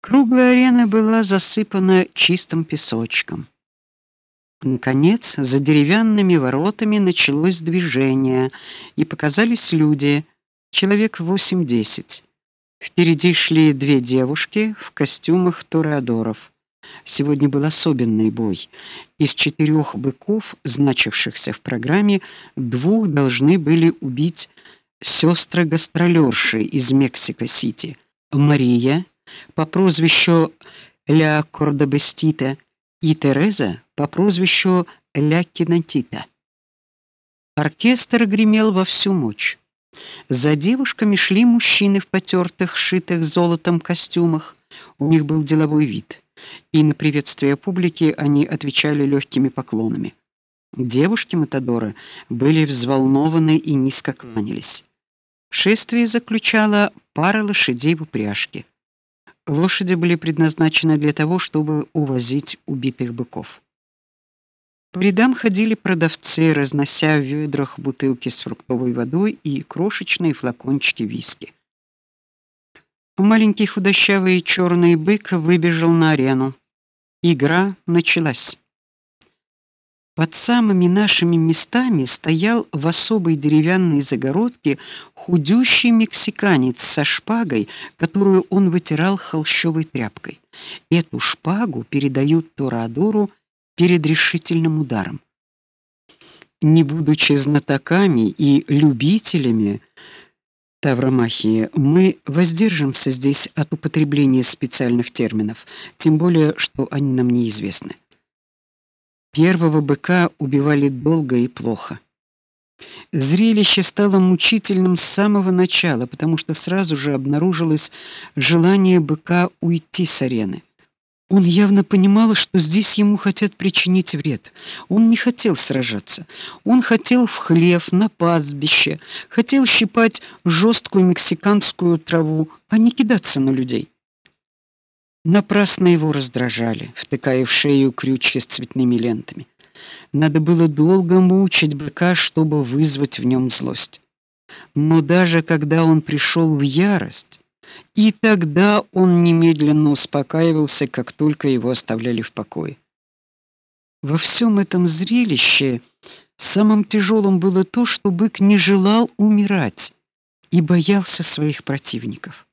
Круглая арена была засыпана чистым песочком. Наконец, за деревянными воротами началось движение, и показались люди, человек восемь-десять. Впереди шли две девушки в костюмах тореадоров. Сегодня был особенный бой. Из четырех быков, значившихся в программе, двух должны были убить сестры гастролерши из Мексико-Сити. Мария по прозвищу Ля Кордобестита и Тереза по прозвищу Ля Кинантита. Оркестр гремел во всю мощь. За девушками шли мужчины в потертых, шитых золотом костюмах. У них был деловой вид, и на приветствие публики они отвечали легкими поклонами. Девушки Матадора были взволнованы и низко кланялись. Шествие заключало пара лошадей в упряжке. Лошади были предназначены для того, чтобы увозить убитых быков. По рядам ходили продавцы, разнося в ведрах бутылки с фруктовой водой и крошечные флакончики виски. Маленький худощавый черный бык выбежал на арену. Игра началась. Под самыми нашими местами стоял в особой деревянной загородке худющий мексиканец со шпагой, которую он вытирал холщовой тряпкой. Эту шпагу передают Торадору перед решительным ударом. Не будучи знатоками и любителями тавромахии, мы воздержимся здесь от употребления специальных терминов, тем более что они нам неизвестны. Первого быка убивали долго и плохо. Зрелище стало мучительным с самого начала, потому что сразу же обнаружилось желание быка уйти с арены. Он явно понимал, что здесь ему хотят причинить вред. Он не хотел сражаться. Он хотел в хлев, на пастбище, хотел щипать жесткую мексиканскую траву, а не кидаться на людей. Напрасно его раздражали, втыкая в шею крючья с цветными лентами. Надо было долго мучить быка, чтобы вызвать в нем злость. Но даже когда он пришел в ярость, и тогда он немедленно успокаивался, как только его оставляли в покое. Во всем этом зрелище самым тяжелым было то, что бык не желал умирать и боялся своих противников.